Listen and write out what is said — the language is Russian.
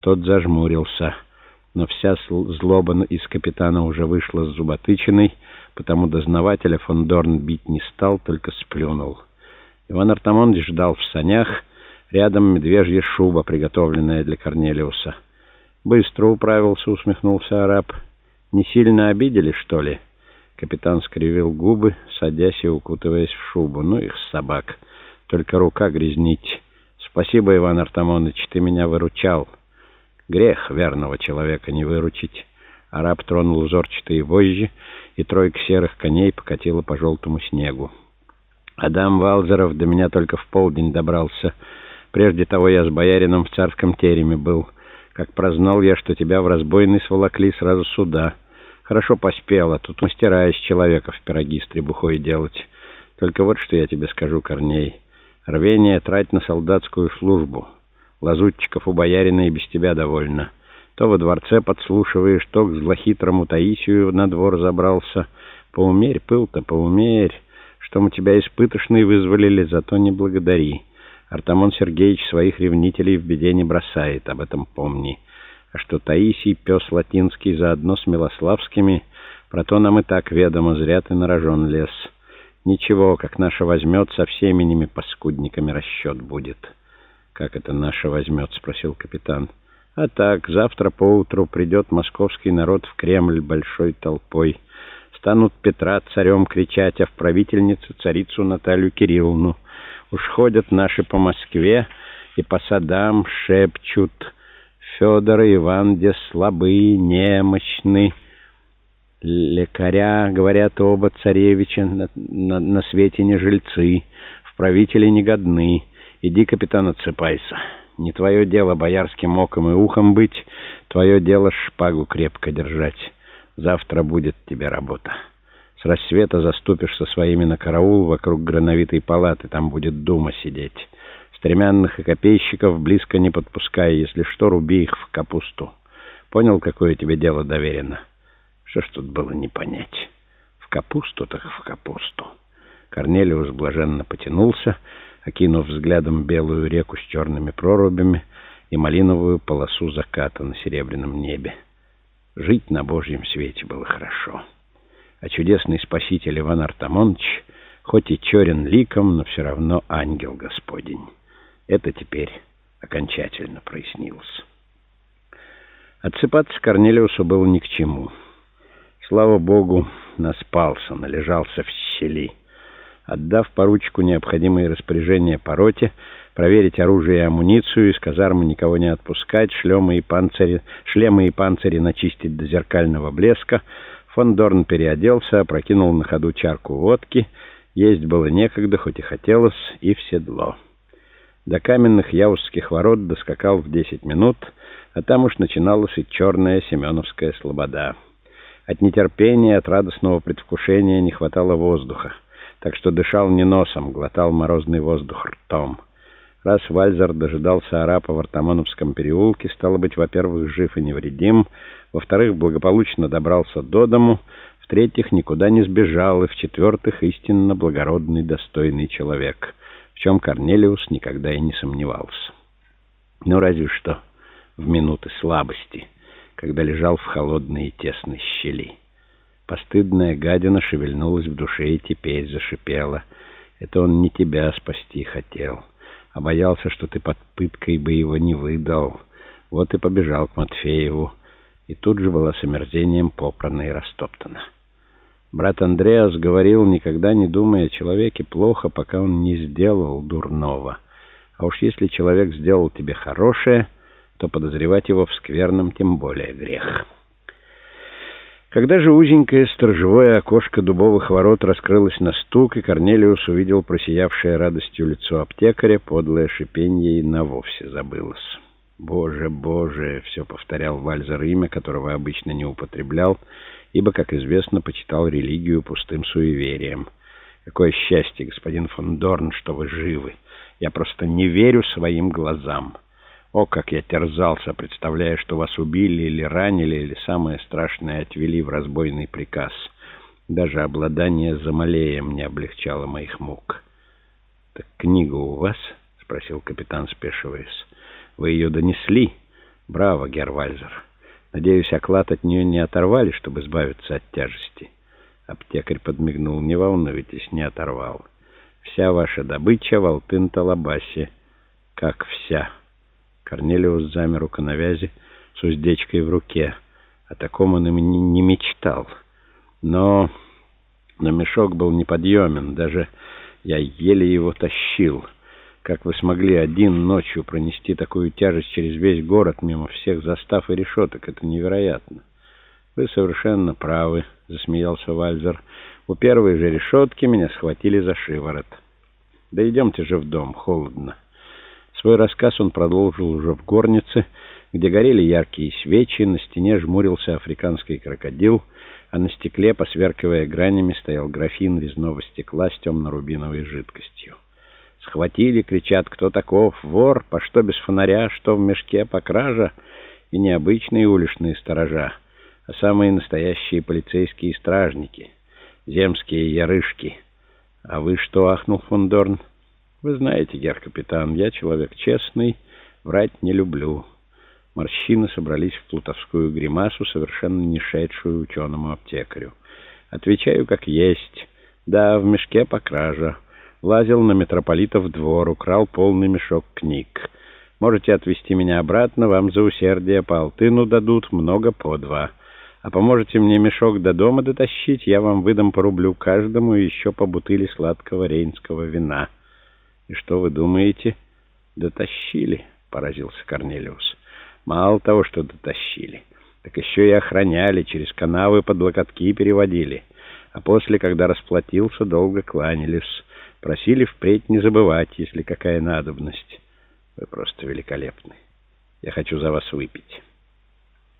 Тот зажмурился, но вся злоба из капитана уже вышла с зуботычиной, потому дознавателя фон Дорн бить не стал, только сплюнул. Иван Артамонович ждал в санях, рядом медвежья шуба, приготовленная для Корнелиуса. «Быстро управился», — усмехнулся араб. «Не сильно обидели, что ли?» Капитан скривил губы, садясь и укутываясь в шубу. «Ну их собак! Только рука грязнить. Спасибо, Иван Артамонович, ты меня выручал». Грех верного человека не выручить. Араб тронул узорчатые вожжи, и тройка серых коней покатила по желтому снегу. Адам Валзеров до меня только в полдень добрался. Прежде того я с боярином в царском тереме был. Как прознал я, что тебя в разбойный сволокли сразу сюда. Хорошо поспел, а тут мастера из человека в пироги с требухой делать. Только вот что я тебе скажу, Корней. Рвение трать на солдатскую службу. Лазутчиков у боярина и без тебя довольно. То во дворце подслушиваешь, то к злохитрому Таисию на двор забрался. Поумерь пыл-то, поумерь. Что мы тебя испытышный вызволили, зато не благодари. Артамон Сергеевич своих ревнителей в беде не бросает, об этом помни. А что Таисий, пес латинский, заодно с Милославскими, про то нам и так ведомо, зря ты нарожен лес. Ничего, как наша возьмет, со всеми ними паскудниками расчет будет». «Как это наша возьмет?» — спросил капитан. «А так, завтра поутру придет московский народ в Кремль большой толпой. Станут Петра царем кричать, а в правительнице царицу Наталью Кирилловну. Уж ходят наши по Москве и по садам шепчут. Федор и Иван где слабые, немощны. Лекаря, говорят оба царевича, на, на, на свете не жильцы, в правители негодны». Иди, капитан, отсыпайся. Не твое дело боярским оком и ухом быть, твое дело шпагу крепко держать. Завтра будет тебе работа. С рассвета заступишь со своими на караул вокруг грановитой палаты, там будет дума сидеть. Стремянных и копейщиков близко не подпускай, если что, руби их в капусту. Понял, какое тебе дело доверено? Что ж тут было не понять? В капусту так в капусту. Корнелиус блаженно потянулся, окинув взглядом белую реку с черными прорубями и малиновую полосу заката на серебряном небе. Жить на Божьем свете было хорошо. А чудесный спаситель Иван Артамонович, хоть и черен ликом, но все равно ангел Господень. Это теперь окончательно прояснилось. Отсыпаться Корнелиусу было ни к чему. Слава Богу, наспался, належался в щели. Отдав поручику необходимые распоряжения по роте, проверить оружие и амуницию, из казармы никого не отпускать, шлемы и панцири, шлемы и панцири начистить до зеркального блеска, фон Дорн переоделся, опрокинул на ходу чарку водки. Есть было некогда, хоть и хотелось, и в седло. До каменных яузских ворот доскакал в десять минут, а там уж начиналась и черная Семеновская слобода. От нетерпения, от радостного предвкушения не хватало воздуха так что дышал не носом, глотал морозный воздух ртом. Раз Вальзер дожидался арапа в Артамоновском переулке, стало быть, во-первых, жив и невредим, во-вторых, благополучно добрался до дому, в-третьих, никуда не сбежал, и в-четвертых, истинно благородный, достойный человек, в чем Корнелиус никогда и не сомневался. Ну, разве что в минуты слабости, когда лежал в холодной и тесной щели. Постыдная гадина шевельнулась в душе и теперь зашипела. Это он не тебя спасти хотел, а боялся, что ты под пыткой бы его не выдал. Вот и побежал к Матфееву, и тут же была с омерзением попрана и растоптана. Брат Андреас говорил, никогда не думая о человеке плохо, пока он не сделал дурного. А уж если человек сделал тебе хорошее, то подозревать его в скверном тем более грех». Когда же узенькое сторожевое окошко дубовых ворот раскрылось на стук, и Корнелиус увидел просиявшее радостью лицо аптекаря, подлое шипенье и навовсе забылось. «Боже, Боже!» — все повторял Вальзер имя, которого обычно не употреблял, ибо, как известно, почитал религию пустым суеверием. «Какое счастье, господин фон Дорн, что вы живы! Я просто не верю своим глазам!» О, как я терзался, представляя, что вас убили или ранили, или самое страшное отвели в разбойный приказ. Даже обладание Замалеем не облегчало моих мук. «Так книга у вас?» — спросил капитан, спешиваясь. «Вы ее донесли?» Браво, Гервальзер. Надеюсь, оклад от нее не оторвали, чтобы избавиться от тяжести. Аптекарь подмигнул. Не волнуйтесь, не оторвал. Вся ваша добыча в Алтын-Талабасе. Как вся. Корнелиус замер у коновязи с уздечкой в руке. О таком он им не мечтал. Но... Но мешок был неподъемен. Даже я еле его тащил. Как вы смогли один ночью пронести такую тяжесть через весь город, мимо всех застав и решеток? Это невероятно. Вы совершенно правы, засмеялся Вальзер. У первой же решетки меня схватили за шиворот. Да идемте же в дом, холодно. Свой рассказ он продолжил уже в горнице, где горели яркие свечи, на стене жмурился африканский крокодил, а на стекле, посверкивая гранями, стоял графин резного стекла с темно-рубиновой жидкостью. Схватили, кричат, кто таков, вор, по что без фонаря, что в мешке, по кража, и необычные уличные сторожа, а самые настоящие полицейские стражники, земские ярышки. А вы что, ахнул фон Дорн? Вы знаете, гер-капитан, я человек честный, врать не люблю. Морщины собрались в плутовскую гримасу, совершенно не шедшую ученому-аптекарю. Отвечаю, как есть. Да, в мешке по кража лазил на митрополитов двор, украл полный мешок книг. Можете отвезти меня обратно, вам за усердие по алтыну дадут, много по два. А поможете мне мешок до дома дотащить, я вам выдам по рублю каждому и еще по бутыли сладкого рейнского вина. И что вы думаете? Дотащили, поразился Корнелиус. Мало того, что дотащили, так еще и охраняли, через канавы под локотки переводили. А после, когда расплатился, долго кланялись. Просили впредь не забывать, если какая надобность. Вы просто великолепны. Я хочу за вас выпить».